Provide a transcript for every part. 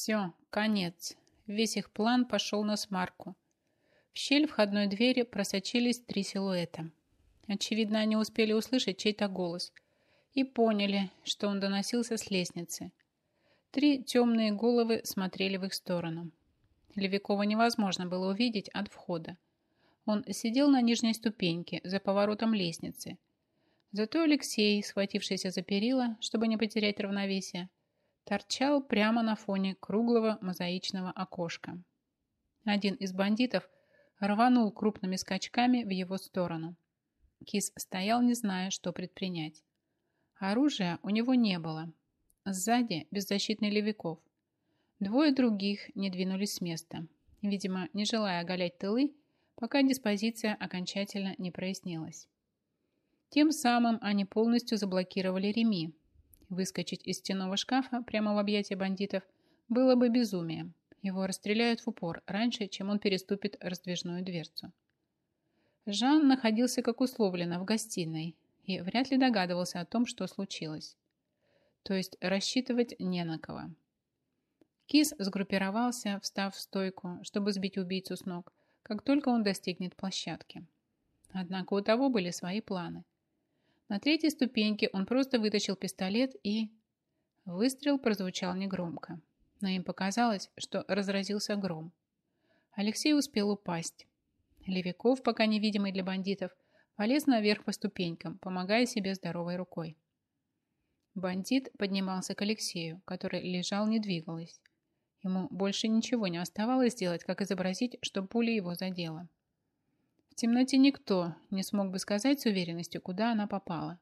Все, конец. Весь их план пошел на смарку. В щель входной двери просочились три силуэта. Очевидно, они успели услышать чей-то голос и поняли, что он доносился с лестницы. Три темные головы смотрели в их сторону. Левикова невозможно было увидеть от входа. Он сидел на нижней ступеньке за поворотом лестницы. Зато Алексей, схватившийся за перила, чтобы не потерять равновесие, торчал прямо на фоне круглого мозаичного окошка. Один из бандитов рванул крупными скачками в его сторону. Кис стоял, не зная, что предпринять. Оружия у него не было. Сзади беззащитный Левиков. Двое других не двинулись с места, видимо, не желая оголять тылы, пока диспозиция окончательно не прояснилась. Тем самым они полностью заблокировали реми, Выскочить из стенного шкафа прямо в объятия бандитов было бы безумием. Его расстреляют в упор раньше, чем он переступит раздвижную дверцу. Жан находился, как условлено, в гостиной и вряд ли догадывался о том, что случилось. То есть рассчитывать не на кого. Кис сгруппировался, встав в стойку, чтобы сбить убийцу с ног, как только он достигнет площадки. Однако у того были свои планы. На третьей ступеньке он просто вытащил пистолет и... Выстрел прозвучал негромко, но им показалось, что разразился гром. Алексей успел упасть. Левиков, пока невидимый для бандитов, полез наверх по ступенькам, помогая себе здоровой рукой. Бандит поднимался к Алексею, который лежал, не двигалась. Ему больше ничего не оставалось делать, как изобразить, что пуля его задела темноте никто не смог бы сказать с уверенностью, куда она попала.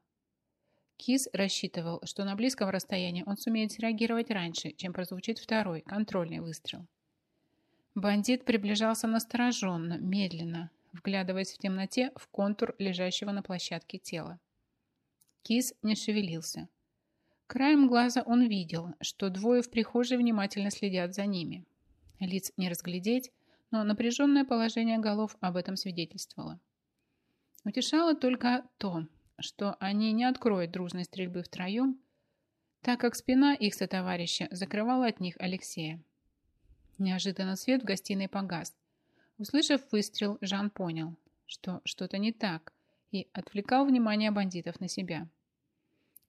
Кис рассчитывал, что на близком расстоянии он сумеет среагировать раньше, чем прозвучит второй, контрольный выстрел. Бандит приближался настороженно, медленно, вглядываясь в темноте в контур лежащего на площадке тела. Кис не шевелился. Краем глаза он видел, что двое в прихожей внимательно следят за ними. Лиц не разглядеть, но напряженное положение голов об этом свидетельствовало. Утешало только то, что они не откроют дружной стрельбы втроем, так как спина их сотоварища закрывала от них Алексея. Неожиданно свет в гостиной погас. Услышав выстрел, Жан понял, что что-то не так, и отвлекал внимание бандитов на себя.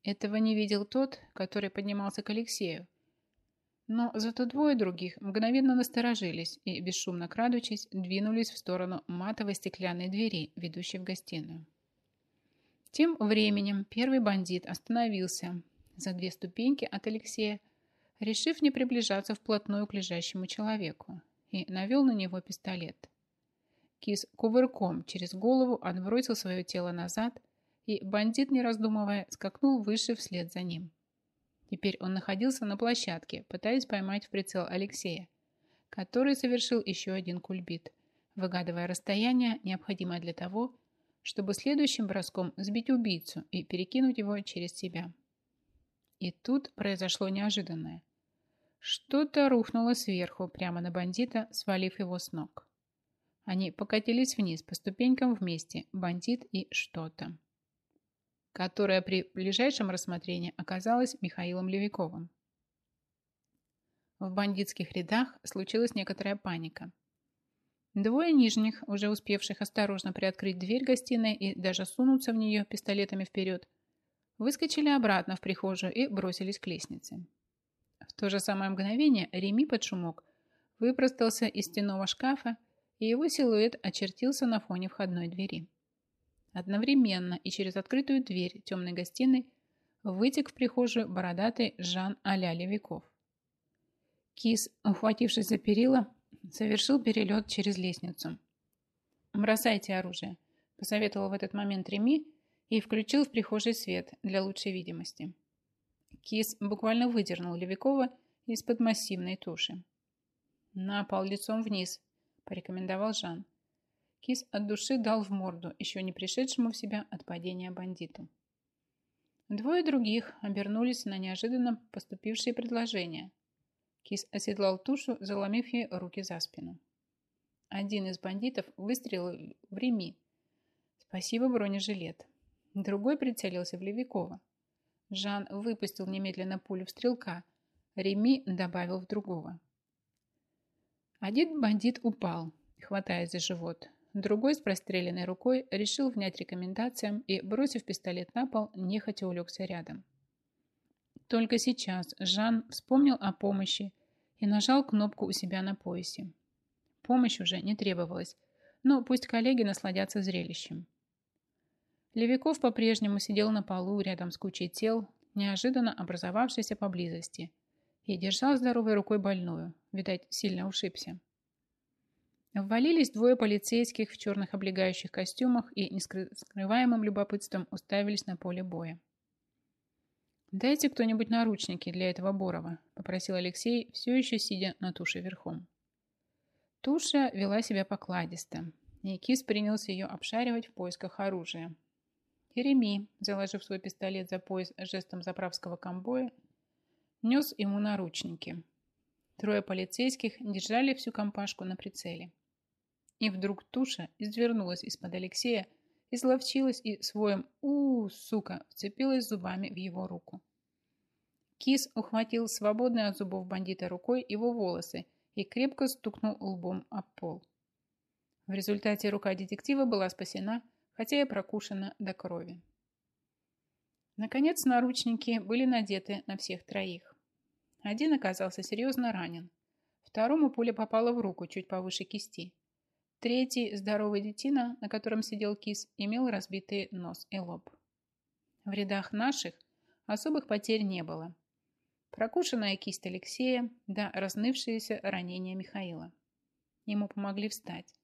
Этого не видел тот, который поднимался к Алексею, но зато двое других мгновенно насторожились и, бесшумно крадучись, двинулись в сторону матовой стеклянной двери, ведущей в гостиную. Тем временем первый бандит остановился за две ступеньки от Алексея, решив не приближаться вплотную к лежащему человеку, и навел на него пистолет. Кис кувырком через голову отбросил свое тело назад, и бандит, не раздумывая, скакнул выше вслед за ним. Теперь он находился на площадке, пытаясь поймать в прицел Алексея, который совершил еще один кульбит, выгадывая расстояние, необходимое для того, чтобы следующим броском сбить убийцу и перекинуть его через себя. И тут произошло неожиданное. Что-то рухнуло сверху прямо на бандита, свалив его с ног. Они покатились вниз по ступенькам вместе, бандит и что-то которая при ближайшем рассмотрении оказалась Михаилом Левиковым. В бандитских рядах случилась некоторая паника. Двое нижних, уже успевших осторожно приоткрыть дверь гостиной и даже сунуться в нее пистолетами вперед, выскочили обратно в прихожую и бросились к лестнице. В то же самое мгновение Реми под шумок выпростался из стенного шкафа, и его силуэт очертился на фоне входной двери. Одновременно и через открытую дверь темной гостиной вытек в прихожую бородатый Жан Аля Левиков. Кис, ухватившись за перила, совершил перелет через лестницу. «Бросайте оружие», – посоветовал в этот момент Реми и включил в прихожий свет для лучшей видимости. Кис буквально выдернул Левикова из-под массивной туши. «На пол лицом вниз», – порекомендовал Жан. Кис от души дал в морду, еще не пришедшему в себя от падения бандиту. Двое других обернулись на неожиданно поступившие предложения. Кис оседлал тушу, заломив ей руки за спину. Один из бандитов выстрелил в Реми. Спасибо, бронежилет. Другой прицелился в Левикова. Жан выпустил немедленно пулю в стрелка. Реми добавил в другого. Один бандит упал, хватаясь за живот. Другой с простреленной рукой решил внять рекомендациям и, бросив пистолет на пол, нехотя улегся рядом. Только сейчас Жан вспомнил о помощи и нажал кнопку у себя на поясе. Помощь уже не требовалась, но пусть коллеги насладятся зрелищем. Левиков по-прежнему сидел на полу рядом с кучей тел, неожиданно образовавшейся поблизости, и держал здоровой рукой больную, видать, сильно ушибся. Ввалились двое полицейских в черных облегающих костюмах и нескрываемым любопытством уставились на поле боя. «Дайте кто-нибудь наручники для этого Борова», – попросил Алексей, все еще сидя на туше верхом. Туша вела себя покладисто, и Кис принялся ее обшаривать в поисках оружия. Кереми, заложив свой пистолет за пояс жестом заправского комбоя, нес ему наручники. Трое полицейских держали всю компашку на прицеле. И вдруг туша извернулась из-под Алексея, изловчилась и своим у, сука, вцепилась зубами в его руку. Кис ухватил свободной от зубов бандита рукой его волосы и крепко стукнул лбом об пол. В результате рука детектива была спасена, хотя и прокушена до крови. Наконец, наручники были надеты на всех троих. Один оказался серьезно ранен. Второму пуля попала в руку чуть повыше кисти. Третий, здоровый детина, на котором сидел кис, имел разбитый нос и лоб. В рядах наших особых потерь не было. Прокушенная кисть Алексея, да разнывшиеся ранения Михаила. Ему помогли встать.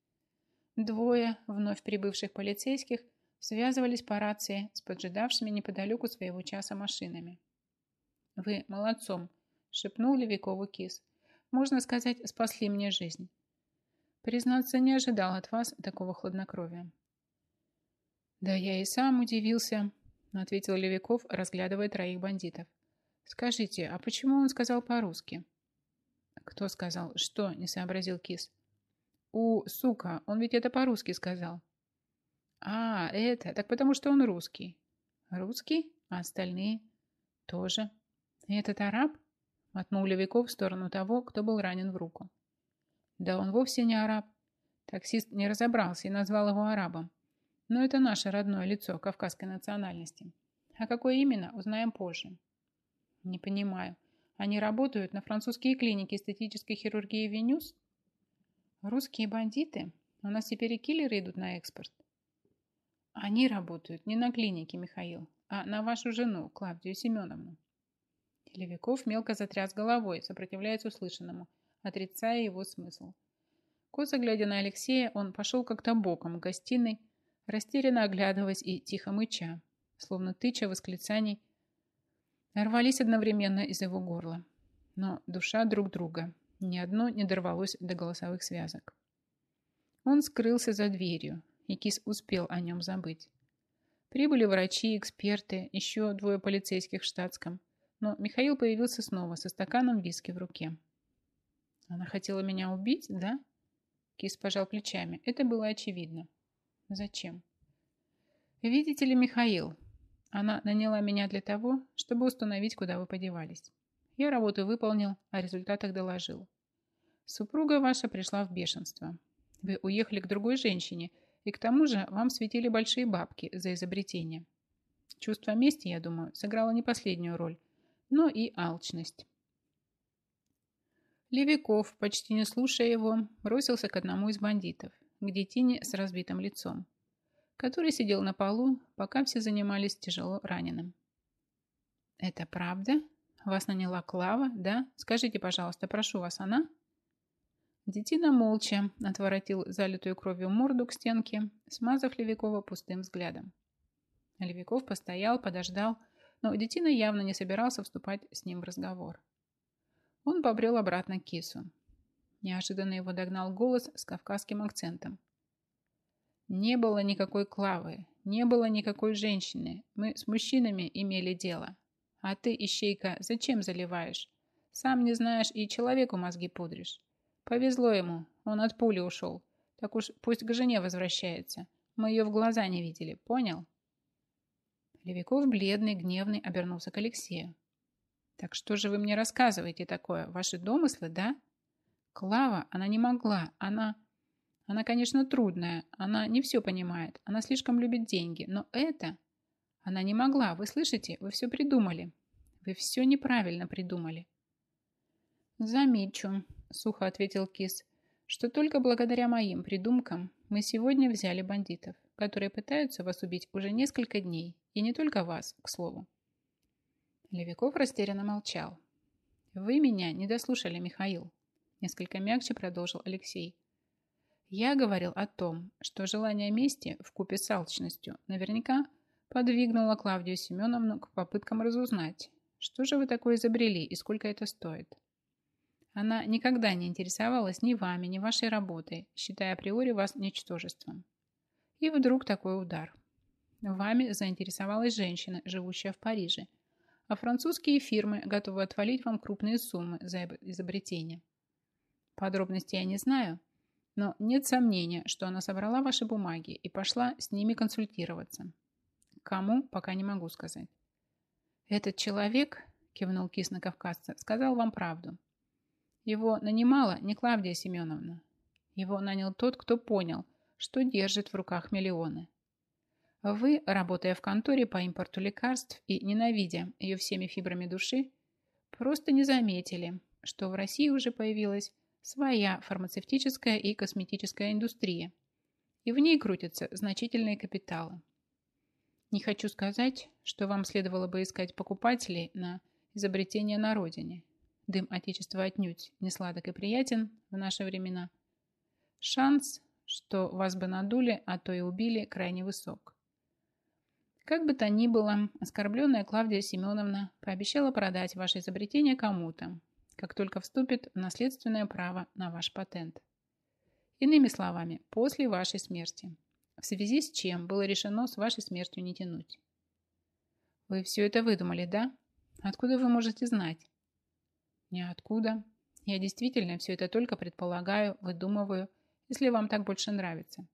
Двое вновь прибывших полицейских связывались по рации с поджидавшими неподалеку своего часа машинами. «Вы молодцом!» – шепнул Левикову кис. «Можно сказать, спасли мне жизнь. Признаться, не ожидал от вас такого хладнокровия. Да я и сам удивился, ответил Левиков, разглядывая троих бандитов. Скажите, а почему он сказал по-русски? Кто сказал? Что? Не сообразил Кис. У, сука, он ведь это по-русски сказал. А, это, так потому что он русский. Русский? А остальные? Тоже. Этот араб? Мотнул Левиков в сторону того, кто был ранен в руку. Да он вовсе не араб. Таксист не разобрался и назвал его арабом. Но это наше родное лицо кавказской национальности. А какое именно, узнаем позже. Не понимаю. Они работают на французские клиники эстетической хирургии Венюс? Русские бандиты? У нас теперь и киллеры идут на экспорт. Они работают не на клинике, Михаил, а на вашу жену, Клавдию Семеновну. Телевиков мелко затряс головой, сопротивляясь услышанному – отрицая его смысл. Косо глядя на Алексея, он пошел как-то боком к гостиной, растерянно оглядываясь и тихо мыча, словно тыча восклицаний, рвались одновременно из его горла. Но душа друг друга, ни одно не дорвалось до голосовых связок. Он скрылся за дверью, и Кис успел о нем забыть. Прибыли врачи, эксперты, еще двое полицейских в штатском, но Михаил появился снова со стаканом виски в руке. Она хотела меня убить, да? Кис пожал плечами. Это было очевидно. Зачем? Видите ли, Михаил, она наняла меня для того, чтобы установить, куда вы подевались. Я работу выполнил, о результатах доложил. Супруга ваша пришла в бешенство. Вы уехали к другой женщине, и к тому же вам светили большие бабки за изобретение. Чувство мести, я думаю, сыграло не последнюю роль, но и алчность. Левиков, почти не слушая его, бросился к одному из бандитов, к детине с разбитым лицом, который сидел на полу, пока все занимались тяжело раненым. «Это правда? Вас наняла Клава, да? Скажите, пожалуйста, прошу вас, она?» Детина молча отворотил залитую кровью морду к стенке, смазав Левикова пустым взглядом. Левиков постоял, подождал, но Детина явно не собирался вступать с ним в разговор. Он побрел обратно к кису. Неожиданно его догнал голос с кавказским акцентом. «Не было никакой Клавы, не было никакой женщины. Мы с мужчинами имели дело. А ты, ищейка, зачем заливаешь? Сам не знаешь и человеку мозги пудришь. Повезло ему, он от пули ушел. Так уж пусть к жене возвращается. Мы ее в глаза не видели, понял?» Левиков, бледный, гневный, обернулся к Алексею. Так что же вы мне рассказываете такое? Ваши домыслы, да? Клава, она не могла. Она... Она, конечно, трудная. Она не все понимает. Она слишком любит деньги. Но это... Она не могла. Вы слышите? Вы все придумали. Вы все неправильно придумали. Замечу, сухо ответил Кис, что только благодаря моим придумкам мы сегодня взяли бандитов, которые пытаются вас убить уже несколько дней. И не только вас, к слову. Левиков растерянно молчал. «Вы меня не дослушали, Михаил», – несколько мягче продолжил Алексей. «Я говорил о том, что желание мести вкупе купе с алчностью наверняка подвигнуло Клавдию Семеновну к попыткам разузнать, что же вы такое изобрели и сколько это стоит». Она никогда не интересовалась ни вами, ни вашей работой, считая априори вас ничтожеством. И вдруг такой удар. Вами заинтересовалась женщина, живущая в Париже, а французские фирмы готовы отвалить вам крупные суммы за изобретение. Подробностей я не знаю, но нет сомнения, что она собрала ваши бумаги и пошла с ними консультироваться. Кому, пока не могу сказать. Этот человек, кивнул кис на кавказца, сказал вам правду. Его нанимала не Клавдия Семеновна. Его нанял тот, кто понял, что держит в руках миллионы. Вы, работая в конторе по импорту лекарств и ненавидя ее всеми фибрами души, просто не заметили, что в России уже появилась своя фармацевтическая и косметическая индустрия, и в ней крутятся значительные капиталы. Не хочу сказать, что вам следовало бы искать покупателей на изобретение на родине. Дым Отечества отнюдь не сладок и приятен в наши времена. Шанс, что вас бы надули, а то и убили, крайне высок. Как бы то ни было, оскорбленная Клавдия Семеновна пообещала продать ваше изобретение кому-то, как только вступит в наследственное право на ваш патент. Иными словами, после вашей смерти. В связи с чем было решено с вашей смертью не тянуть. Вы все это выдумали, да? Откуда вы можете знать? Ниоткуда. Я действительно все это только предполагаю, выдумываю, если вам так больше нравится.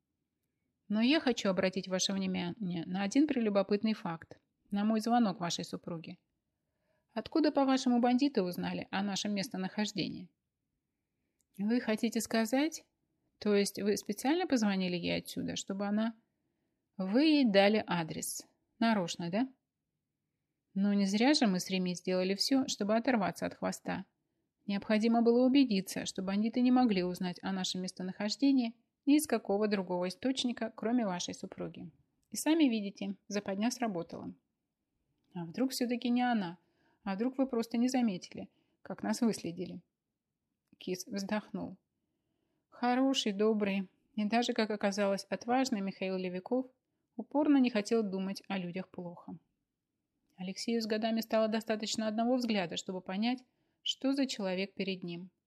Но я хочу обратить ваше внимание на один прелюбопытный факт. На мой звонок вашей супруги. Откуда, по-вашему, бандиты узнали о нашем местонахождении? Вы хотите сказать? То есть вы специально позвонили ей отсюда, чтобы она... Вы ей дали адрес. Нарочно, да? Но не зря же мы с Реми сделали все, чтобы оторваться от хвоста. Необходимо было убедиться, что бандиты не могли узнать о нашем местонахождении ни из какого другого источника, кроме вашей супруги. И сами видите, западня сработала. А вдруг все-таки не она? А вдруг вы просто не заметили, как нас выследили? Кис вздохнул. Хороший, добрый и даже, как оказалось, отважный Михаил Левиков упорно не хотел думать о людях плохо. Алексею с годами стало достаточно одного взгляда, чтобы понять, что за человек перед ним –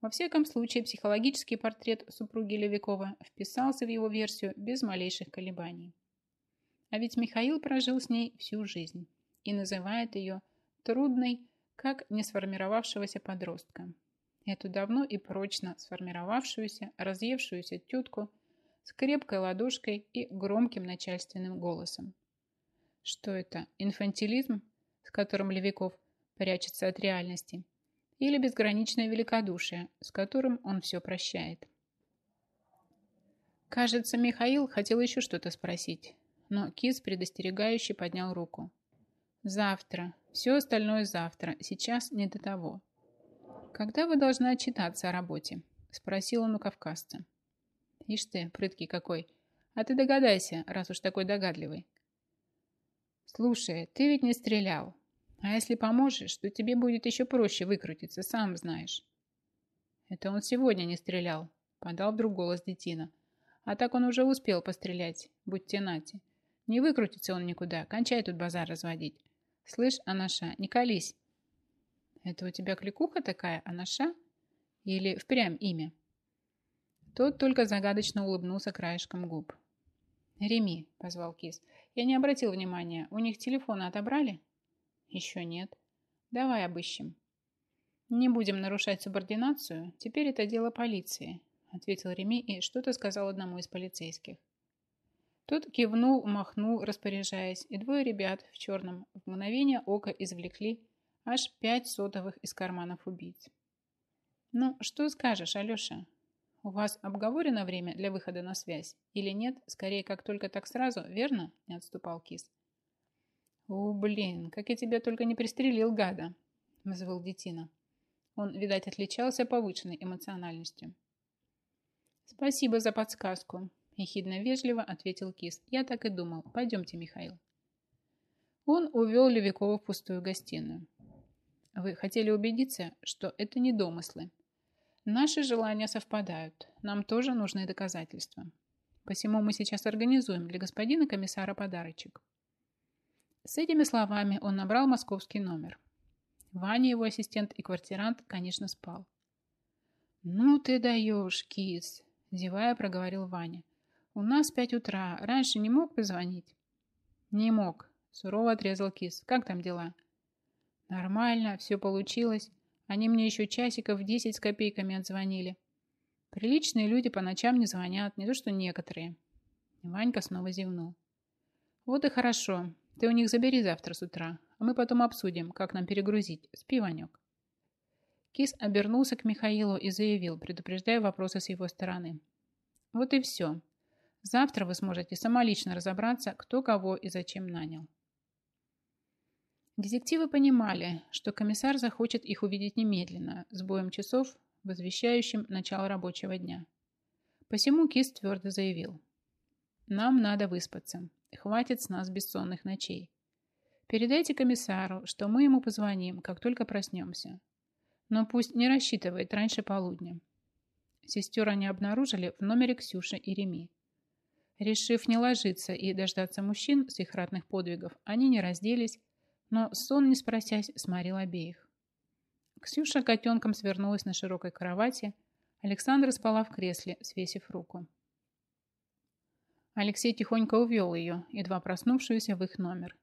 во всяком случае, психологический портрет супруги Левикова вписался в его версию без малейших колебаний. А ведь Михаил прожил с ней всю жизнь и называет ее «трудной, как не сформировавшегося подростка». Эту давно и прочно сформировавшуюся, разъевшуюся тетку с крепкой ладошкой и громким начальственным голосом. Что это, инфантилизм, с которым Левиков прячется от реальности – или безграничное великодушие, с которым он все прощает. Кажется, Михаил хотел еще что-то спросить, но Кис предостерегающе поднял руку. «Завтра. Все остальное завтра. Сейчас не до того». «Когда вы должны отчитаться о работе?» – спросил он у кавказца. «Ишь ты, прыткий какой! А ты догадайся, раз уж такой догадливый». «Слушай, ты ведь не стрелял. А если поможешь, то тебе будет еще проще выкрутиться, сам знаешь. Это он сегодня не стрелял, подал вдруг голос детина. А так он уже успел пострелять, будь те нати. Не выкрутится он никуда, кончай тут базар разводить. Слышь, Анаша, не колись. Это у тебя кликуха такая, Анаша? Или впрямь имя? Тот только загадочно улыбнулся краешком губ. «Реми», — позвал Кис, — «я не обратил внимания, у них телефоны отобрали?» Еще нет. Давай обыщем. Не будем нарушать субординацию, теперь это дело полиции, ответил Реми и что-то сказал одному из полицейских. Тот кивнул, махнул, распоряжаясь, и двое ребят в черном в мгновение ока извлекли аж пять сотовых из карманов убийц. «Ну, что скажешь, Алеша? У вас обговорено время для выхода на связь или нет? Скорее, как только так сразу, верно?» – не отступал Кис. «О, блин, как я тебя только не пристрелил, гада!» – взвыл Детина. Он, видать, отличался повышенной эмоциональностью. «Спасибо за подсказку», – ехидно-вежливо ответил Кис. «Я так и думал. Пойдемте, Михаил». Он увел Левикова в пустую гостиную. «Вы хотели убедиться, что это не домыслы. Наши желания совпадают. Нам тоже нужны доказательства. Посему мы сейчас организуем для господина комиссара подарочек». С этими словами он набрал московский номер. Ваня, его ассистент и квартирант, конечно, спал. «Ну ты даешь, кис!» – зевая проговорил Ваня. «У нас пять утра. Раньше не мог позвонить?» «Не мог», – сурово отрезал кис. «Как там дела?» «Нормально, все получилось. Они мне еще часиков десять с копейками отзвонили. Приличные люди по ночам не звонят, не то что некоторые». Ванька снова зевнул. «Вот и хорошо. Ты у них забери завтра с утра, а мы потом обсудим, как нам перегрузить. Спи, Ванек». Кис обернулся к Михаилу и заявил, предупреждая вопросы с его стороны. «Вот и все. Завтра вы сможете самолично разобраться, кто кого и зачем нанял». Детективы понимали, что комиссар захочет их увидеть немедленно, с боем часов, возвещающим начало рабочего дня. Посему Кис твердо заявил. «Нам надо выспаться. Хватит с нас бессонных ночей. Передайте комиссару, что мы ему позвоним, как только проснемся. Но пусть не рассчитывает раньше полудня. Сестер они обнаружили в номере Ксюши и Реми. Решив не ложиться и дождаться мужчин с их ратных подвигов, они не разделись, но сон, не спросясь, сморил обеих. Ксюша котенком свернулась на широкой кровати, Александра спала в кресле, свесив руку. Алексей тихонько увел ее, едва проснувшуюся в их номер.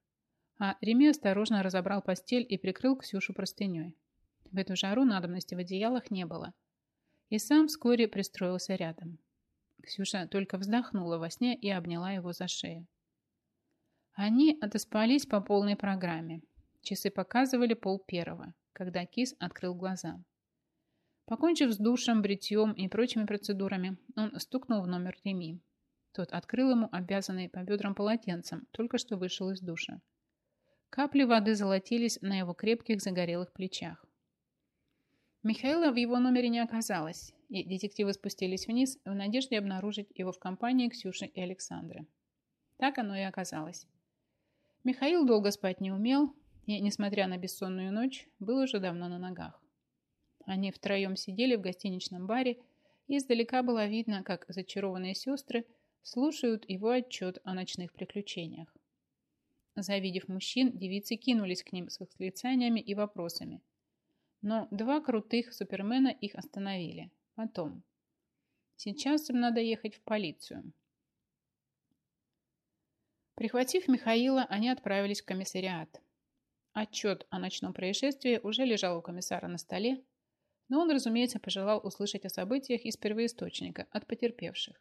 А Реми осторожно разобрал постель и прикрыл Ксюшу простыней. В эту жару надобности в одеялах не было. И сам вскоре пристроился рядом. Ксюша только вздохнула во сне и обняла его за шею. Они отоспались по полной программе. Часы показывали пол первого, когда Кис открыл глаза. Покончив с душем, бритьем и прочими процедурами, он стукнул в номер Реми тот открыл ему обвязанный по бедрам полотенцем, только что вышел из душа. Капли воды золотились на его крепких загорелых плечах. Михаила в его номере не оказалось, и детективы спустились вниз в надежде обнаружить его в компании Ксюши и Александры. Так оно и оказалось. Михаил долго спать не умел, и, несмотря на бессонную ночь, был уже давно на ногах. Они втроем сидели в гостиничном баре, и издалека было видно, как зачарованные сестры слушают его отчет о ночных приключениях. Завидев мужчин, девицы кинулись к ним с восклицаниями и вопросами. Но два крутых супермена их остановили. Потом. Сейчас им надо ехать в полицию. Прихватив Михаила, они отправились в комиссариат. Отчет о ночном происшествии уже лежал у комиссара на столе, но он, разумеется, пожелал услышать о событиях из первоисточника, от потерпевших.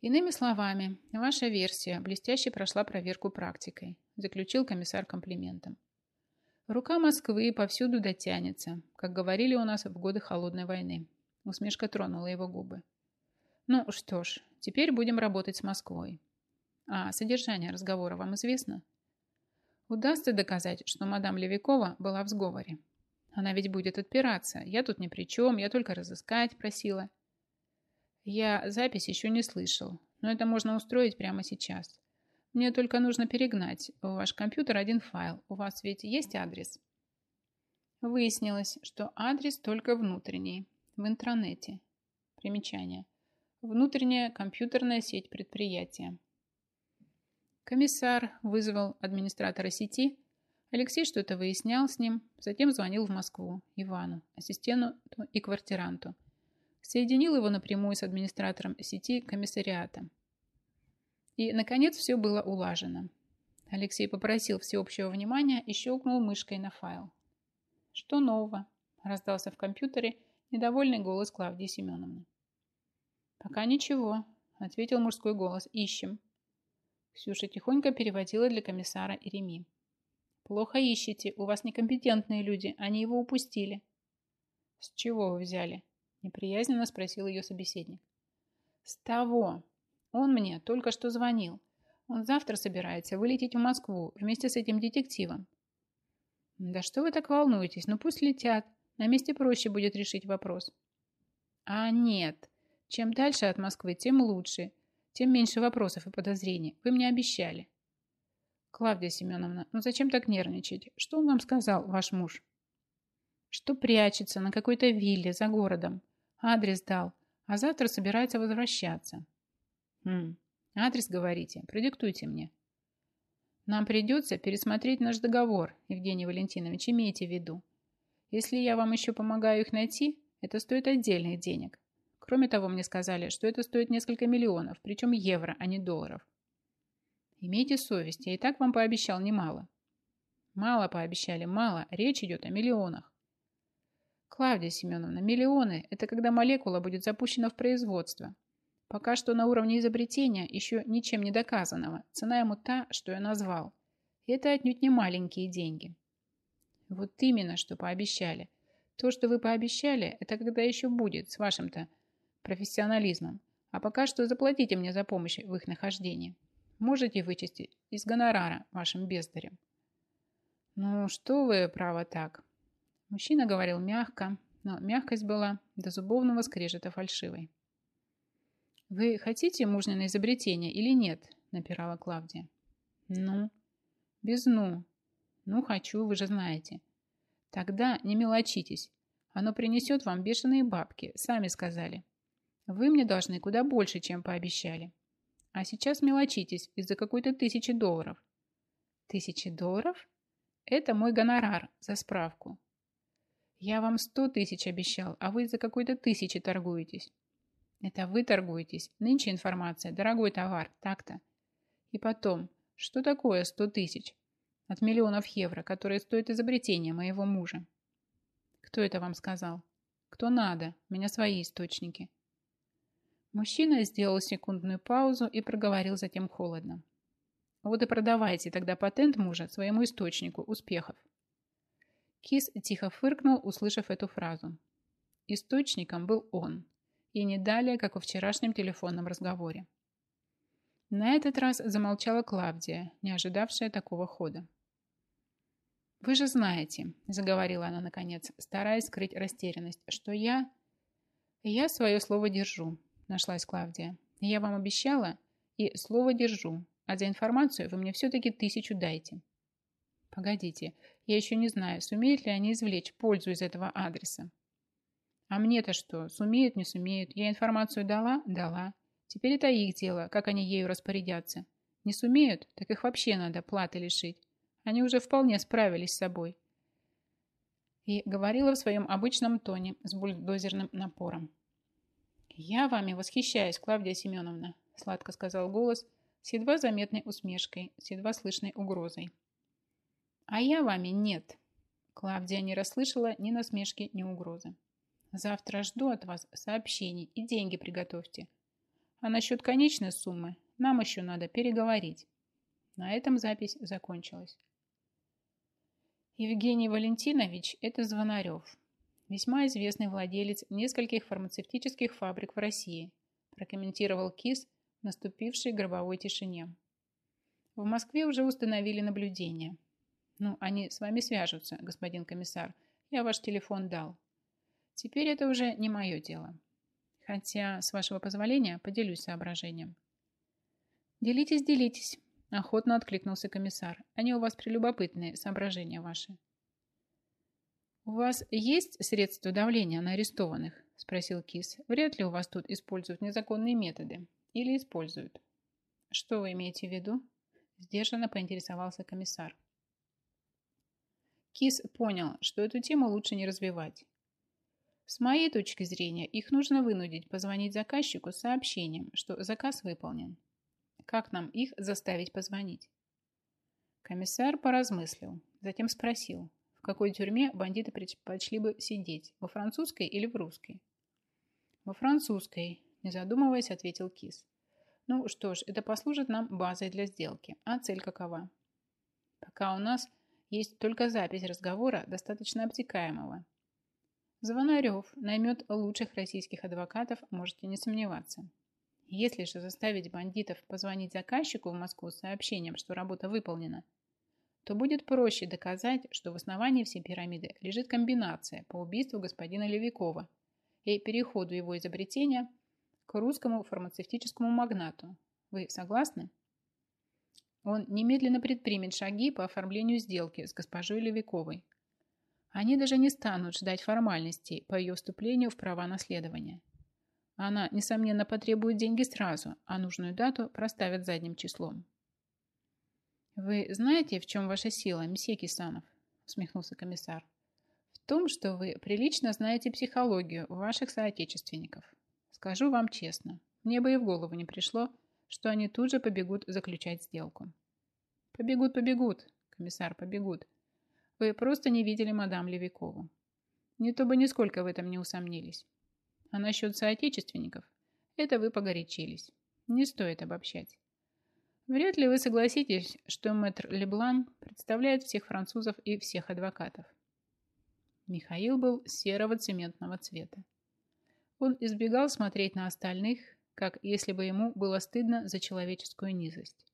Иными словами, ваша версия блестяще прошла проверку практикой, заключил комиссар комплиментом. Рука Москвы повсюду дотянется, как говорили у нас в годы холодной войны. Усмешка тронула его губы. Ну что ж, теперь будем работать с Москвой. А содержание разговора вам известно? Удастся доказать, что мадам Левикова была в сговоре. Она ведь будет отпираться. Я тут ни при чем, я только разыскать просила. Я запись еще не слышал, но это можно устроить прямо сейчас. Мне только нужно перегнать в ваш компьютер один файл. У вас ведь есть адрес? Выяснилось, что адрес только внутренний, в интранете. Примечание. Внутренняя компьютерная сеть предприятия. Комиссар вызвал администратора сети. Алексей что-то выяснял с ним, затем звонил в Москву Ивану, ассистенту и квартиранту – соединил его напрямую с администратором сети комиссариата. И, наконец, все было улажено. Алексей попросил всеобщего внимания и щелкнул мышкой на файл. «Что нового?» – раздался в компьютере недовольный голос Клавдии Семеновны. «Пока ничего», – ответил мужской голос. «Ищем». Ксюша тихонько переводила для комиссара Иреми. «Плохо ищете, у вас некомпетентные люди, они его упустили». «С чего вы взяли?» Неприязненно спросил ее собеседник. С того. Он мне только что звонил. Он завтра собирается вылететь в Москву вместе с этим детективом. Да что вы так волнуетесь? Ну пусть летят. На месте проще будет решить вопрос. А нет. Чем дальше от Москвы, тем лучше. Тем меньше вопросов и подозрений. Вы мне обещали. Клавдия Семеновна, ну зачем так нервничать? Что он вам сказал, ваш муж? Что прячется на какой-то вилле за городом. Адрес дал, а завтра собирается возвращаться. Хм, адрес говорите, продиктуйте мне. Нам придется пересмотреть наш договор, Евгений Валентинович, имейте в виду. Если я вам еще помогаю их найти, это стоит отдельных денег. Кроме того, мне сказали, что это стоит несколько миллионов, причем евро, а не долларов. Имейте совесть, я и так вам пообещал немало. Мало пообещали, мало, речь идет о миллионах. Клавдия Семеновна, миллионы – это когда молекула будет запущена в производство. Пока что на уровне изобретения, еще ничем не доказанного, цена ему та, что я назвал. И это отнюдь не маленькие деньги. Вот именно, что пообещали. То, что вы пообещали, это когда еще будет с вашим-то профессионализмом. А пока что заплатите мне за помощь в их нахождении. Можете вычесть из гонорара вашим бездарем. Ну, что вы, право так. Мужчина говорил мягко, но мягкость была до зубовного скрежета фальшивой. «Вы хотите мужниное изобретение или нет?» – напирала Клавдия. «Ну?» «Без ну». «Ну, хочу, вы же знаете». «Тогда не мелочитесь. Оно принесет вам бешеные бабки, сами сказали. Вы мне должны куда больше, чем пообещали. А сейчас мелочитесь из-за какой-то тысячи долларов». «Тысячи долларов?» «Это мой гонорар за справку. Я вам сто тысяч обещал, а вы за какой-то тысячи торгуетесь. Это вы торгуетесь. Нынче информация. Дорогой товар. Так-то. И потом, что такое сто тысяч? От миллионов евро, которые стоят изобретение моего мужа. Кто это вам сказал? Кто надо? У меня свои источники. Мужчина сделал секундную паузу и проговорил затем холодно. Вот и продавайте тогда патент мужа своему источнику успехов. Кис тихо фыркнул, услышав эту фразу. Источником был он, и не далее, как во вчерашнем телефонном разговоре. На этот раз замолчала Клавдия, не ожидавшая такого хода. «Вы же знаете», – заговорила она наконец, стараясь скрыть растерянность, – «что я...» «Я свое слово держу», – нашлась Клавдия. «Я вам обещала, и слово держу, а за информацию вы мне все-таки тысячу дайте». «Погодите, я еще не знаю, сумеют ли они извлечь пользу из этого адреса. А мне-то что? Сумеют, не сумеют? Я информацию дала? Дала. Теперь это их дело, как они ею распорядятся. Не сумеют? Так их вообще надо платы лишить. Они уже вполне справились с собой. И говорила в своем обычном тоне с бульдозерным напором. «Я вами восхищаюсь, Клавдия Семеновна», — сладко сказал голос с едва заметной усмешкой, с едва слышной угрозой. «А я вами нет». Клавдия не расслышала ни насмешки, ни угрозы. «Завтра жду от вас сообщений и деньги приготовьте. А насчет конечной суммы нам еще надо переговорить». На этом запись закончилась. Евгений Валентинович – это Звонарев, весьма известный владелец нескольких фармацевтических фабрик в России, прокомментировал КИС в наступившей гробовой тишине. В Москве уже установили наблюдение – ну, они с вами свяжутся, господин комиссар. Я ваш телефон дал. Теперь это уже не мое дело. Хотя, с вашего позволения, поделюсь соображением. Делитесь, делитесь, охотно откликнулся комиссар. Они у вас прелюбопытные, соображения ваши. «У вас есть средства давления на арестованных?» – спросил Кис. «Вряд ли у вас тут используют незаконные методы. Или используют?» «Что вы имеете в виду?» – сдержанно поинтересовался комиссар. Кис понял, что эту тему лучше не развивать. С моей точки зрения, их нужно вынудить позвонить заказчику с сообщением, что заказ выполнен. Как нам их заставить позвонить? Комиссар поразмыслил, затем спросил, в какой тюрьме бандиты предпочли бы сидеть, во французской или в русской? Во французской, не задумываясь, ответил Кис. Ну что ж, это послужит нам базой для сделки. А цель какова? Пока у нас есть только запись разговора, достаточно обтекаемого. Звонарев наймет лучших российских адвокатов, можете не сомневаться. Если же заставить бандитов позвонить заказчику в Москву с сообщением, что работа выполнена, то будет проще доказать, что в основании всей пирамиды лежит комбинация по убийству господина Левикова и переходу его изобретения к русскому фармацевтическому магнату. Вы согласны? Он немедленно предпримет шаги по оформлению сделки с госпожой Левиковой. Они даже не станут ждать формальностей по ее вступлению в права наследования. Она, несомненно, потребует деньги сразу, а нужную дату проставят задним числом. «Вы знаете, в чем ваша сила, месье Кисанов?» – усмехнулся комиссар. «В том, что вы прилично знаете психологию ваших соотечественников. Скажу вам честно, мне бы и в голову не пришло – что они тут же побегут заключать сделку. Побегут, побегут, комиссар, побегут. Вы просто не видели мадам Левикову. Не то бы нисколько в этом не усомнились. А насчет соотечественников, это вы погорячились. Не стоит обобщать. Вряд ли вы согласитесь, что мэтр Леблан представляет всех французов и всех адвокатов. Михаил был серого цементного цвета. Он избегал смотреть на остальных, как если бы ему было стыдно за человеческую низость.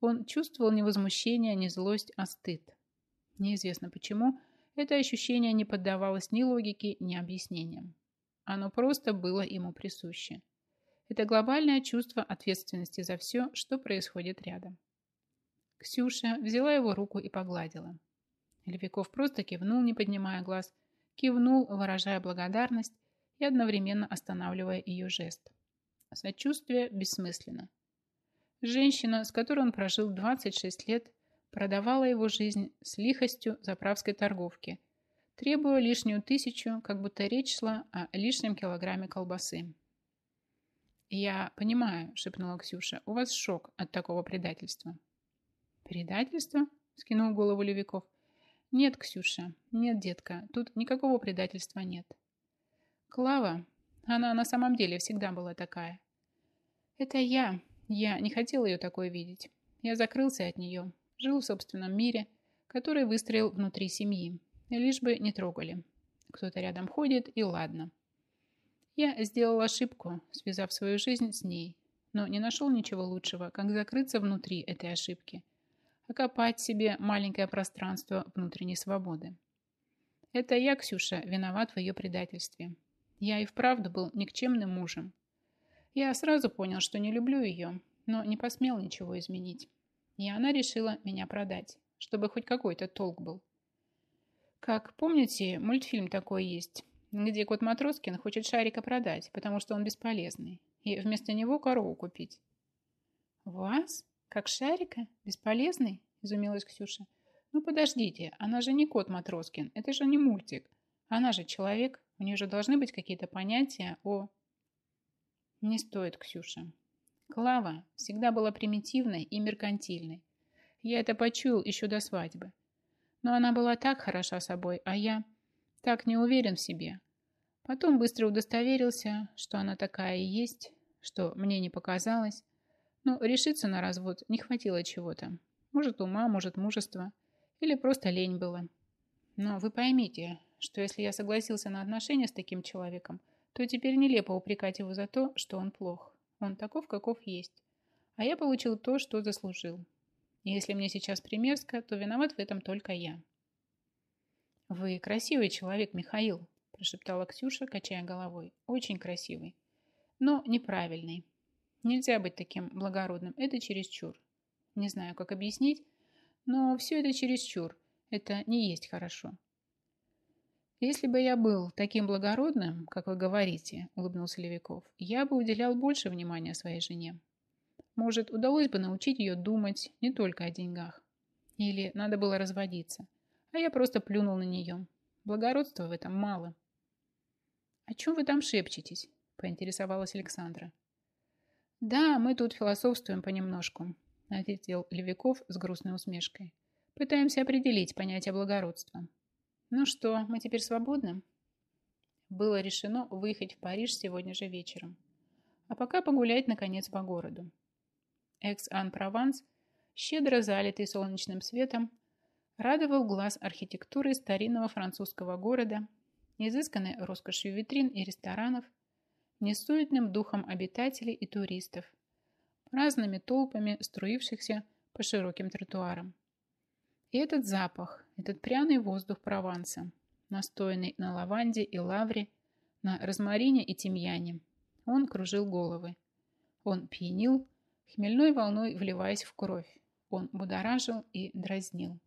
Он чувствовал не возмущение, не злость, а стыд. Неизвестно почему, это ощущение не поддавалось ни логике, ни объяснениям. Оно просто было ему присуще. Это глобальное чувство ответственности за все, что происходит рядом. Ксюша взяла его руку и погладила. Левиков просто кивнул, не поднимая глаз, кивнул, выражая благодарность и одновременно останавливая ее жест сочувствие бессмысленно. Женщина, с которой он прожил 26 лет, продавала его жизнь с лихостью заправской торговки, требуя лишнюю тысячу, как будто речь шла о лишнем килограмме колбасы. «Я понимаю», — шепнула Ксюша, — «у вас шок от такого предательства». «Предательство?» — скинул голову Левиков. «Нет, Ксюша, нет, детка, тут никакого предательства нет». «Клава, она на самом деле всегда была такая. Это я. Я не хотел ее такое видеть. Я закрылся от нее. Жил в собственном мире, который выстроил внутри семьи. Лишь бы не трогали. Кто-то рядом ходит, и ладно. Я сделал ошибку, связав свою жизнь с ней, но не нашел ничего лучшего, как закрыться внутри этой ошибки, окопать себе маленькое пространство внутренней свободы. Это я, Ксюша, виноват в ее предательстве. Я и вправду был никчемным мужем, я сразу понял, что не люблю ее, но не посмел ничего изменить. И она решила меня продать, чтобы хоть какой-то толк был. Как помните, мультфильм такой есть, где кот Матроскин хочет шарика продать, потому что он бесполезный, и вместо него корову купить. «Вас? Как шарика? Бесполезный?» – изумилась Ксюша. «Ну подождите, она же не кот Матроскин, это же не мультик. Она же человек, у нее же должны быть какие-то понятия о...» Не стоит, Ксюша. Клава всегда была примитивной и меркантильной. Я это почуял еще до свадьбы. Но она была так хороша собой, а я так не уверен в себе. Потом быстро удостоверился, что она такая и есть, что мне не показалось. Но решиться на развод не хватило чего-то. Может, ума, может, мужества. Или просто лень было. Но вы поймите, что если я согласился на отношения с таким человеком – то теперь нелепо упрекать его за то, что он плох. Он таков, каков есть. А я получил то, что заслужил. И если мне сейчас примерзко, то виноват в этом только я. «Вы красивый человек, Михаил», – прошептала Ксюша, качая головой. «Очень красивый. Но неправильный. Нельзя быть таким благородным. Это чересчур. Не знаю, как объяснить, но все это чересчур. Это не есть хорошо. «Если бы я был таким благородным, как вы говорите», — улыбнулся Левиков, «я бы уделял больше внимания своей жене. Может, удалось бы научить ее думать не только о деньгах. Или надо было разводиться. А я просто плюнул на нее. Благородства в этом мало». «О чем вы там шепчетесь?» — поинтересовалась Александра. «Да, мы тут философствуем понемножку», — ответил Левиков с грустной усмешкой. «Пытаемся определить понятие благородства». «Ну что, мы теперь свободны?» Было решено выехать в Париж сегодня же вечером, а пока погулять, наконец, по городу. Экс-Ан-Прованс, щедро залитый солнечным светом, радовал глаз архитектурой старинного французского города, изысканной роскошью витрин и ресторанов, несуетным духом обитателей и туристов, разными толпами струившихся по широким тротуарам. И этот запах, этот пряный воздух Прованса, настоянный на лаванде и лавре, на розмарине и тимьяне. Он кружил головы. Он пьянил, хмельной волной вливаясь в кровь. Он будоражил и дразнил.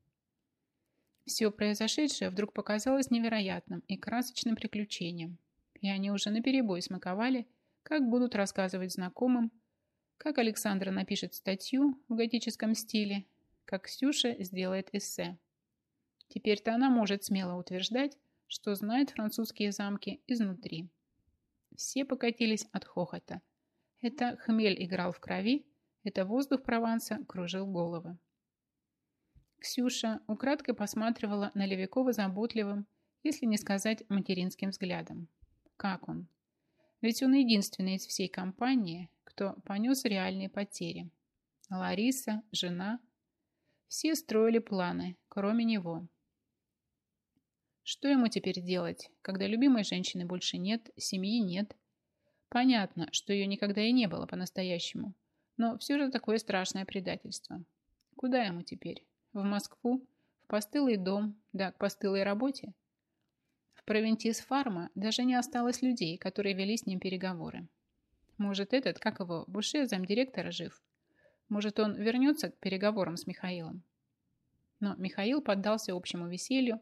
Все произошедшее вдруг показалось невероятным и красочным приключением. И они уже наперебой смаковали, как будут рассказывать знакомым, как Александра напишет статью в готическом стиле как Ксюша сделает эссе. Теперь-то она может смело утверждать, что знает французские замки изнутри. Все покатились от хохота. Это хмель играл в крови, это воздух Прованса кружил головы. Ксюша украдкой посматривала на Левикова заботливым, если не сказать материнским взглядом. Как он? Ведь он единственный из всей компании, кто понес реальные потери. Лариса, жена, все строили планы, кроме него. Что ему теперь делать, когда любимой женщины больше нет, семьи нет? Понятно, что ее никогда и не было по-настоящему, но все же такое страшное предательство. Куда ему теперь? В Москву? В постылый дом? Да, к постылой работе? В провинтис фарма даже не осталось людей, которые вели с ним переговоры. Может, этот, как его, Буше, замдиректора жив? Может, он вернется к переговорам с Михаилом? Но Михаил поддался общему веселью.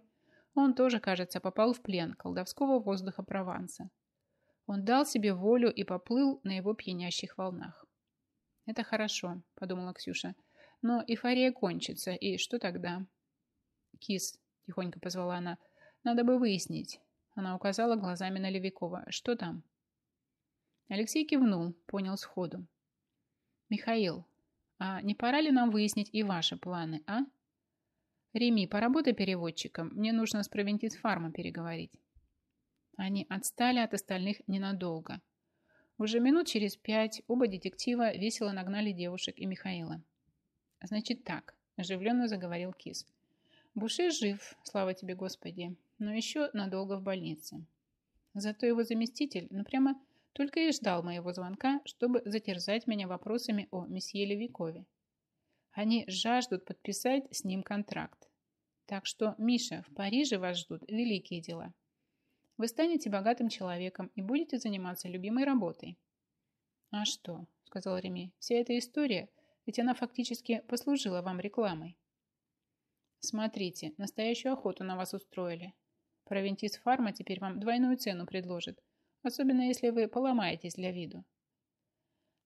Он тоже, кажется, попал в плен колдовского воздуха Прованса. Он дал себе волю и поплыл на его пьянящих волнах. «Это хорошо», — подумала Ксюша. «Но эйфория кончится, и что тогда?» «Кис», — тихонько позвала она, — «надо бы выяснить». Она указала глазами на Левикова. «Что там?» Алексей кивнул, понял сходу. «Михаил, а не пора ли нам выяснить и ваши планы, а? Реми, поработай переводчиком. Мне нужно с Провентит-фармом переговорить. Они отстали от остальных ненадолго. Уже минут через пять оба детектива весело нагнали девушек и Михаила. «Значит так», – оживленно заговорил Кис. «Буше жив, слава тебе, Господи, но еще надолго в больнице. Зато его заместитель, ну прямо только и ждал моего звонка, чтобы затерзать меня вопросами о месье Левикове. Они жаждут подписать с ним контракт. Так что, Миша, в Париже вас ждут великие дела. Вы станете богатым человеком и будете заниматься любимой работой. А что, сказал Реми, вся эта история, ведь она фактически послужила вам рекламой. Смотрите, настоящую охоту на вас устроили. Провентис Фарма теперь вам двойную цену предложит – особенно если вы поломаетесь для виду.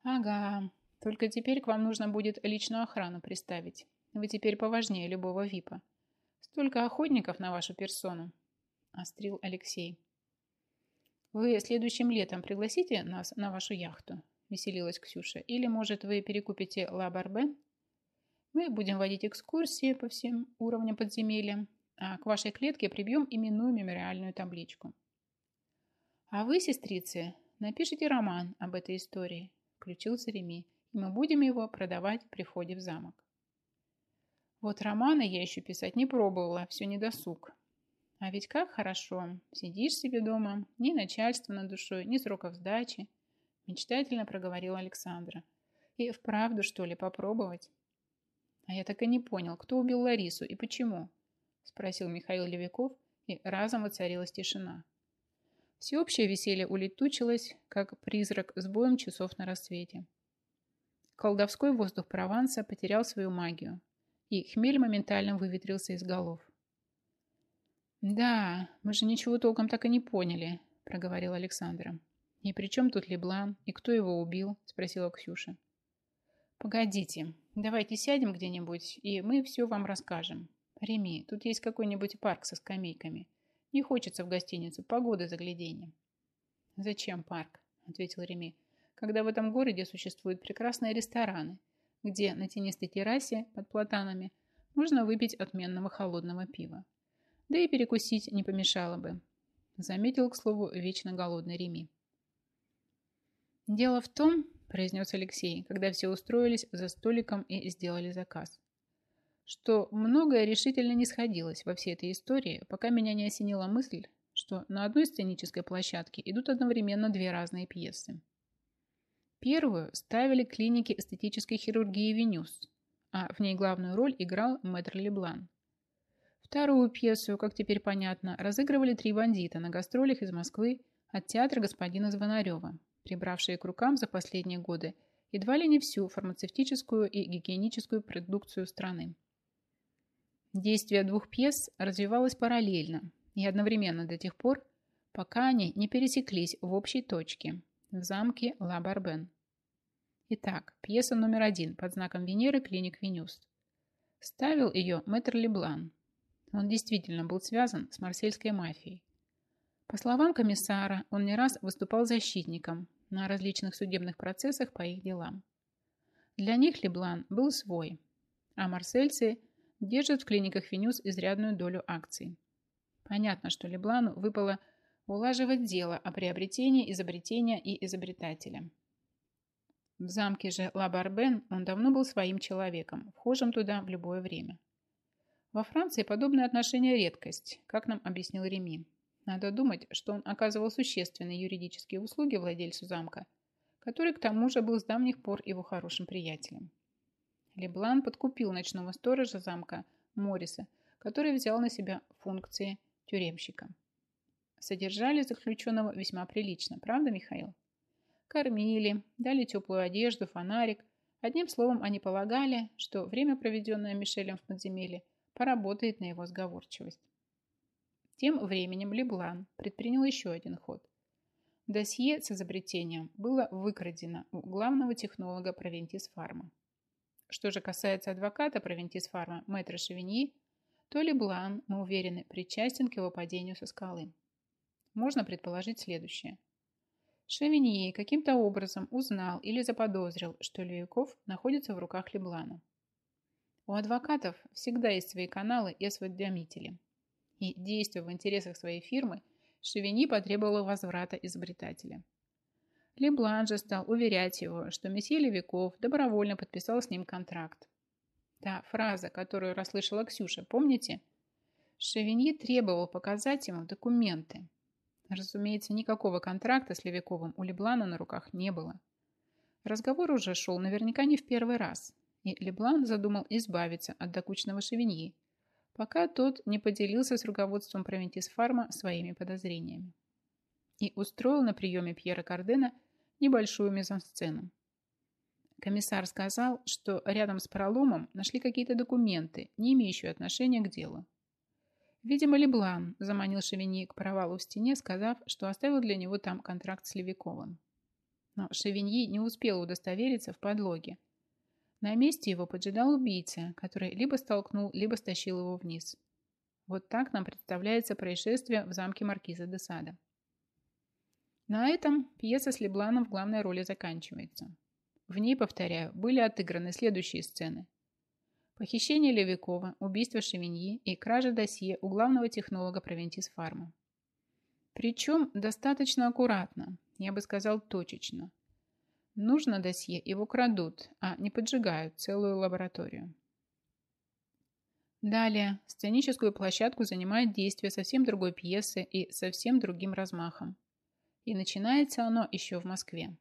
Ага, только теперь к вам нужно будет личную охрану приставить. Вы теперь поважнее любого ВИПа. Столько охотников на вашу персону, острил Алексей. Вы следующим летом пригласите нас на вашу яхту, веселилась Ксюша. Или, может, вы перекупите Ла Барбен? Мы будем водить экскурсии по всем уровням подземелья, а к вашей клетке прибьем именную мемориальную табличку. «А вы, сестрицы, напишите роман об этой истории», – включился Реми, «и мы будем его продавать при входе в замок». Вот романа я еще писать не пробовала, все недосуг. А ведь как хорошо. Сидишь себе дома, ни начальства на душой, ни сроков сдачи. Мечтательно проговорила Александра. И вправду, что ли, попробовать? А я так и не понял, кто убил Ларису и почему? Спросил Михаил Левиков, и разом воцарилась тишина. Всеобщее веселье улетучилось, как призрак с боем часов на рассвете. Колдовской воздух Прованса потерял свою магию, и хмель моментально выветрился из голов. «Да, мы же ничего толком так и не поняли», – проговорил Александра. «И при чем тут Леблан? И кто его убил?» – спросила Ксюша. «Погодите, давайте сядем где-нибудь, и мы все вам расскажем. Реми, тут есть какой-нибудь парк со скамейками. Не хочется в гостиницу, погода загляденье. Зачем парк? Ответил Реми. Когда в этом городе существуют прекрасные рестораны, где на тенистой террасе под платанами можно выпить отменного холодного пива. Да и перекусить не помешало бы. Заметил, к слову, вечно голодный Реми. «Дело в том», – произнес Алексей, когда все устроились за столиком и сделали заказ, что многое решительно не сходилось во всей этой истории, пока меня не осенила мысль, что на одной сценической площадке идут одновременно две разные пьесы. Первую ставили клиники эстетической хирургии «Венюс», а в ней главную роль играл мэтр Леблан. Вторую пьесу, как теперь понятно, разыгрывали три бандита на гастролях из Москвы от театра господина Звонарева, прибравшие к рукам за последние годы едва ли не всю фармацевтическую и гигиеническую продукцию страны. Действие двух пьес развивалось параллельно и одновременно до тех пор, пока они не пересеклись в общей точке в замке Ла-Барбен. Итак, пьеса номер один под знаком Венеры «Клиник Венюст». Ставил ее мэтр Леблан. Он действительно был связан с марсельской мафией. По словам комиссара, он не раз выступал защитником на различных судебных процессах по их делам. Для них Леблан был свой, а марсельцы – держит в клиниках Венюс изрядную долю акций. Понятно, что Леблану выпало улаживать дело о приобретении изобретения и изобретателя. В замке же Лабарбен он давно был своим человеком, вхожим туда в любое время. Во Франции подобное отношение – редкость, как нам объяснил Реми. Надо думать, что он оказывал существенные юридические услуги владельцу замка, который к тому же был с давних пор его хорошим приятелем. Леблан подкупил ночного сторожа замка Морриса, который взял на себя функции тюремщика. Содержали заключенного весьма прилично, правда, Михаил? Кормили, дали теплую одежду, фонарик. Одним словом, они полагали, что время, проведенное Мишелем в подземелье, поработает на его сговорчивость. Тем временем Леблан предпринял еще один ход. Досье с изобретением было выкрадено у главного технолога Провентис Фарма. Что же касается адвоката Провентис-фарма мэтра Шевиньи, то Леблан, мы уверены, причастен к его падению со скалы. Можно предположить следующее. Шевиньи каким-то образом узнал или заподозрил, что Левиков находится в руках Леблана. У адвокатов всегда есть свои каналы и осведомители. И, действуя в интересах своей фирмы, Шевини потребовала возврата изобретателя – Леблан же стал уверять его, что месье Левиков добровольно подписал с ним контракт. Та фраза, которую расслышала Ксюша, помните? Шевиньи требовал показать ему документы. Разумеется, никакого контракта с Левиковым у Леблана на руках не было. Разговор уже шел наверняка не в первый раз, и Леблан задумал избавиться от докучного Шевиньи, пока тот не поделился с руководством Провентисфарма своими подозрениями и устроил на приеме Пьера Кардена небольшую мизансцену. Комиссар сказал, что рядом с проломом нашли какие-то документы, не имеющие отношения к делу. Видимо, Леблан заманил Шевини к провалу в стене, сказав, что оставил для него там контракт с Левиковым. Но Шевиньи не успел удостовериться в подлоге. На месте его поджидал убийца, который либо столкнул, либо стащил его вниз. Вот так нам представляется происшествие в замке маркиза де Сада. На этом пьеса с Лебланом в главной роли заканчивается. В ней, повторяю, были отыграны следующие сцены. Похищение Левикова, убийство Шевиньи и кража досье у главного технолога Провентис Фарма. Причем достаточно аккуратно, я бы сказал точечно. Нужно досье, его крадут, а не поджигают целую лабораторию. Далее сценическую площадку занимает действие совсем другой пьесы и совсем другим размахом. И начинается оно еще в Москве.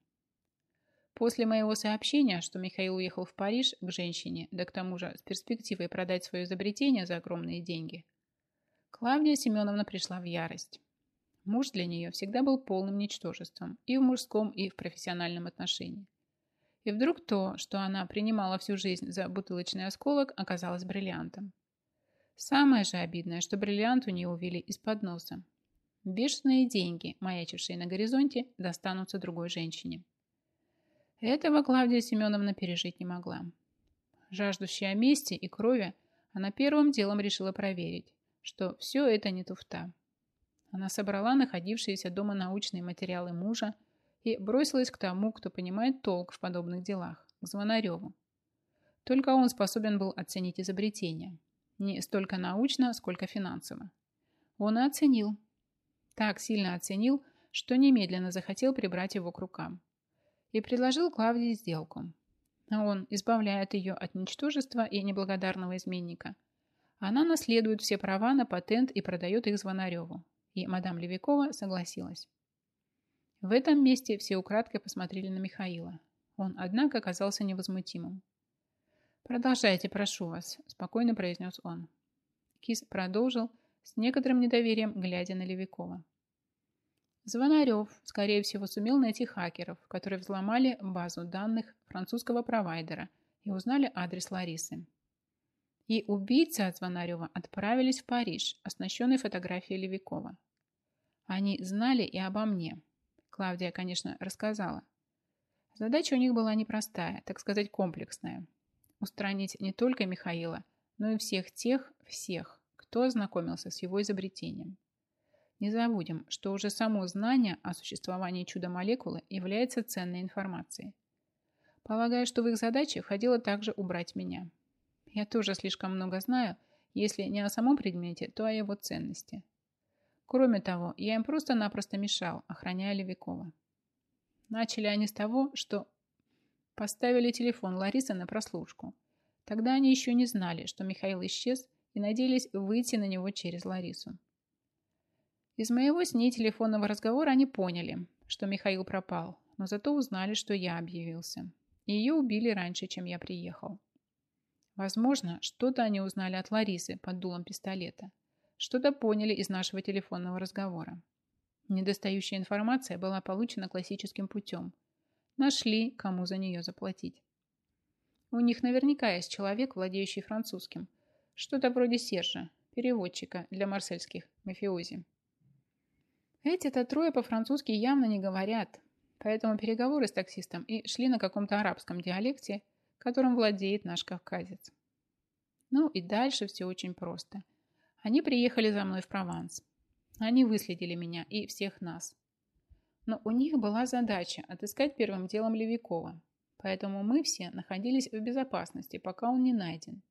После моего сообщения, что Михаил уехал в Париж к женщине, да к тому же с перспективой продать свое изобретение за огромные деньги, Клавдия Семеновна пришла в ярость. Муж для нее всегда был полным ничтожеством и в мужском, и в профессиональном отношении. И вдруг то, что она принимала всю жизнь за бутылочный осколок, оказалось бриллиантом. Самое же обидное, что бриллиант у нее увели из-под носа, Бешеные деньги, маячившие на горизонте, достанутся другой женщине. Этого Клавдия Семеновна пережить не могла. Жаждущая мести и крови, она первым делом решила проверить, что все это не туфта. Она собрала находившиеся дома научные материалы мужа и бросилась к тому, кто понимает толк в подобных делах, к Звонареву. Только он способен был оценить изобретение. Не столько научно, сколько финансово. Он и оценил, так сильно оценил, что немедленно захотел прибрать его к рукам. И предложил Клавдии сделку. Он избавляет ее от ничтожества и неблагодарного изменника. Она наследует все права на патент и продает их Звонареву. И мадам Левикова согласилась. В этом месте все украдкой посмотрели на Михаила. Он, однако, оказался невозмутимым. «Продолжайте, прошу вас», – спокойно произнес он. Кис продолжил, – с некоторым недоверием глядя на Левикова. Звонарев, скорее всего, сумел найти хакеров, которые взломали базу данных французского провайдера и узнали адрес Ларисы. И убийцы от Звонарева отправились в Париж, оснащенные фотографией Левикова. Они знали и обо мне. Клавдия, конечно, рассказала. Задача у них была непростая, так сказать, комплексная. Устранить не только Михаила, но и всех тех, всех, кто ознакомился с его изобретением. Не забудем, что уже само знание о существовании чудо-молекулы является ценной информацией. Полагаю, что в их задачи входило также убрать меня. Я тоже слишком много знаю, если не о самом предмете, то о его ценности. Кроме того, я им просто-напросто мешал, охраняя Левикова. Начали они с того, что поставили телефон Ларисы на прослушку. Тогда они еще не знали, что Михаил исчез и надеялись выйти на него через Ларису. Из моего с ней телефонного разговора они поняли, что Михаил пропал, но зато узнали, что я объявился. И ее убили раньше, чем я приехал. Возможно, что-то они узнали от Ларисы под дулом пистолета. Что-то поняли из нашего телефонного разговора. Недостающая информация была получена классическим путем. Нашли, кому за нее заплатить. У них наверняка есть человек, владеющий французским, что-то вроде Сержа, переводчика для марсельских мафиози. Эти-то трое по-французски явно не говорят, поэтому переговоры с таксистом и шли на каком-то арабском диалекте, которым владеет наш кавказец. Ну и дальше все очень просто. Они приехали за мной в Прованс. Они выследили меня и всех нас. Но у них была задача отыскать первым делом Левикова, поэтому мы все находились в безопасности, пока он не найден.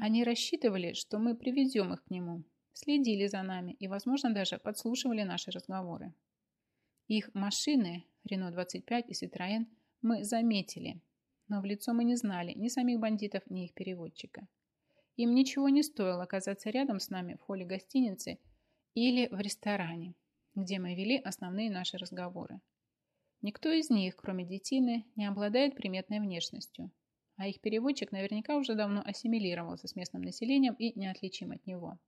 Они рассчитывали, что мы приведем их к нему, следили за нами и, возможно, даже подслушивали наши разговоры. Их машины, Рено-25 и Ситроен, мы заметили, но в лицо мы не знали ни самих бандитов, ни их переводчика. Им ничего не стоило оказаться рядом с нами в холле гостиницы или в ресторане, где мы вели основные наши разговоры. Никто из них, кроме детины, не обладает приметной внешностью – а их переводчик наверняка уже давно ассимилировался с местным населением и неотличим от него.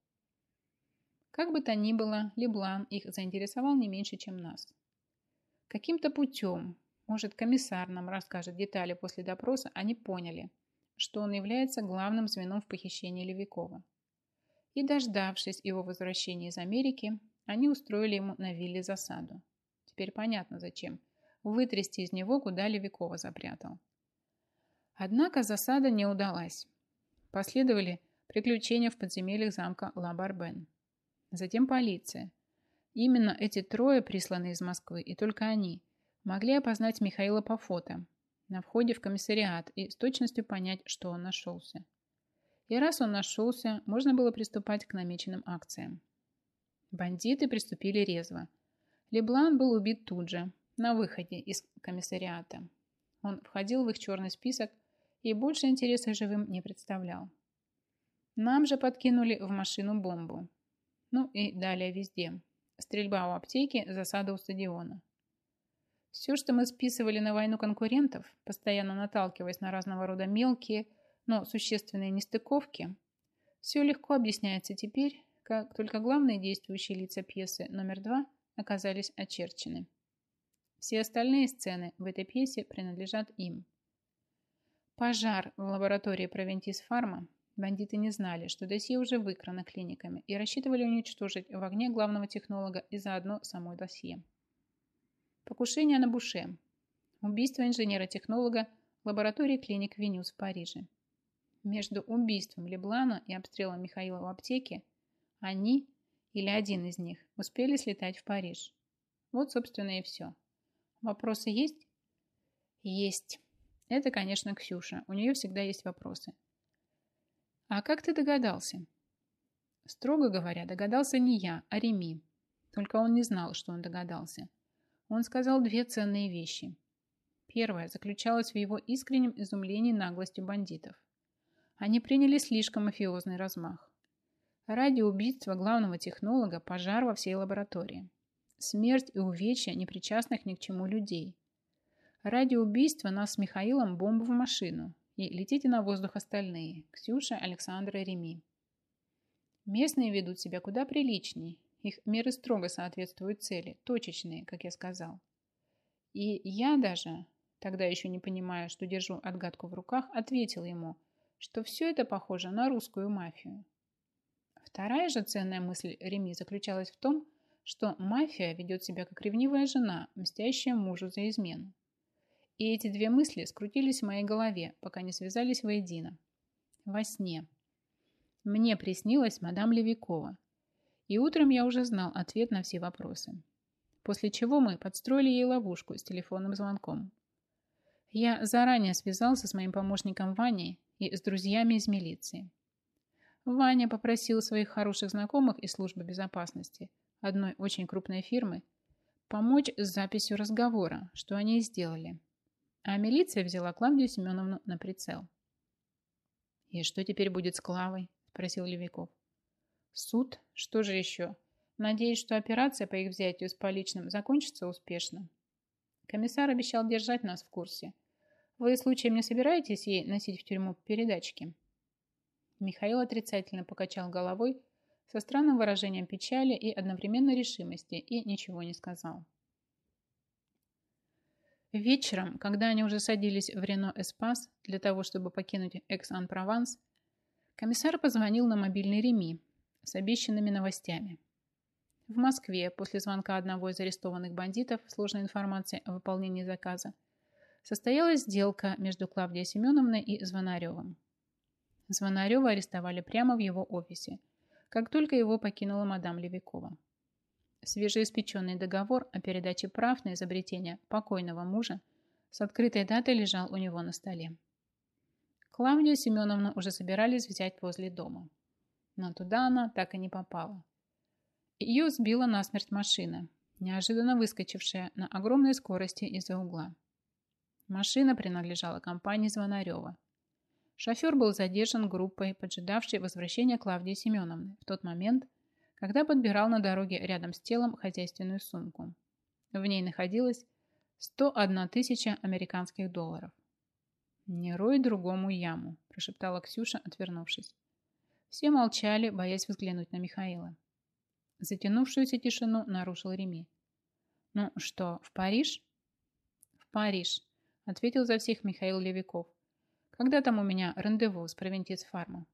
Как бы то ни было, Леблан их заинтересовал не меньше, чем нас. Каким-то путем, может, комиссар нам расскажет детали после допроса, они поняли, что он является главным звеном в похищении Левикова. И, дождавшись его возвращения из Америки, они устроили ему на вилле засаду. Теперь понятно зачем. Вытрясти из него, куда Левикова запрятал. Однако засада не удалась. Последовали приключения в подземельях замка Лабарбен. Затем полиция. Именно эти трое, присланные из Москвы, и только они, могли опознать Михаила по фото на входе в комиссариат и с точностью понять, что он нашелся. И раз он нашелся, можно было приступать к намеченным акциям. Бандиты приступили резво. Леблан был убит тут же, на выходе из комиссариата. Он входил в их черный список и больше интереса живым не представлял. Нам же подкинули в машину бомбу. Ну и далее везде. Стрельба у аптеки, засада у стадиона. Все, что мы списывали на войну конкурентов, постоянно наталкиваясь на разного рода мелкие, но существенные нестыковки, все легко объясняется теперь, как только главные действующие лица пьесы номер два оказались очерчены. Все остальные сцены в этой пьесе принадлежат им пожар в лаборатории Провентис Фарма, бандиты не знали, что досье уже выкрано клиниками и рассчитывали уничтожить в огне главного технолога и заодно само досье. Покушение на Буше. Убийство инженера-технолога в лаборатории клиник Венюс в Париже. Между убийством Леблана и обстрелом Михаила в аптеке они, или один из них, успели слетать в Париж. Вот, собственно, и все. Вопросы есть? Есть. Это, конечно, Ксюша. У нее всегда есть вопросы. А как ты догадался? Строго говоря, догадался не я, а Реми. Только он не знал, что он догадался. Он сказал две ценные вещи. Первая заключалась в его искреннем изумлении наглостью бандитов. Они приняли слишком мафиозный размах. Ради убийства главного технолога пожар во всей лаборатории. Смерть и увечья непричастных ни к чему людей. Ради убийства нас с Михаилом бомбу в машину. И летите на воздух остальные. Ксюша, Александра, Реми. Местные ведут себя куда приличней. Их меры строго соответствуют цели, точечные, как я сказал. И я даже, тогда еще не понимая, что держу отгадку в руках, ответил ему, что все это похоже на русскую мафию. Вторая же ценная мысль Реми заключалась в том, что мафия ведет себя как ревнивая жена, мстящая мужу за измену. И эти две мысли скрутились в моей голове, пока не связались воедино. Во сне. Мне приснилась мадам Левикова. И утром я уже знал ответ на все вопросы. После чего мы подстроили ей ловушку с телефонным звонком. Я заранее связался с моим помощником Ваней и с друзьями из милиции. Ваня попросил своих хороших знакомых из службы безопасности одной очень крупной фирмы помочь с записью разговора, что они и сделали – а милиция взяла Клавдию Семеновну на прицел. «И что теперь будет с Клавой?» – спросил Левиков. «Суд? Что же еще? Надеюсь, что операция по их взятию с поличным закончится успешно. Комиссар обещал держать нас в курсе. Вы случаем не собираетесь ей носить в тюрьму передачки?» Михаил отрицательно покачал головой со странным выражением печали и одновременно решимости и ничего не сказал. Вечером, когда они уже садились в Рено Эспас для того, чтобы покинуть Экс-Ан-Прованс, комиссар позвонил на мобильный Реми с обещанными новостями. В Москве после звонка одного из арестованных бандитов сложной информации о выполнении заказа состоялась сделка между Клавдией Семеновной и Звонаревым. Звонарева арестовали прямо в его офисе, как только его покинула мадам Левикова. Свежеиспеченный договор о передаче прав на изобретение покойного мужа с открытой датой лежал у него на столе. Клавдию Семеновну уже собирались взять возле дома. Но туда она так и не попала. Ее сбила насмерть машина, неожиданно выскочившая на огромной скорости из-за угла. Машина принадлежала компании Звонарева. Шофер был задержан группой, поджидавшей возвращения Клавдии Семеновны в тот момент, когда подбирал на дороге рядом с телом хозяйственную сумку. В ней находилось 101 тысяча американских долларов. «Не рой другому яму», – прошептала Ксюша, отвернувшись. Все молчали, боясь взглянуть на Михаила. Затянувшуюся тишину нарушил Реми. «Ну что, в Париж?» «В Париж», – ответил за всех Михаил Левиков. «Когда там у меня рандеву с провинтиц фарма?»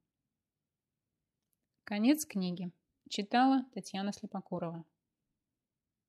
Конец книги. Читала Татьяна Слепокурова.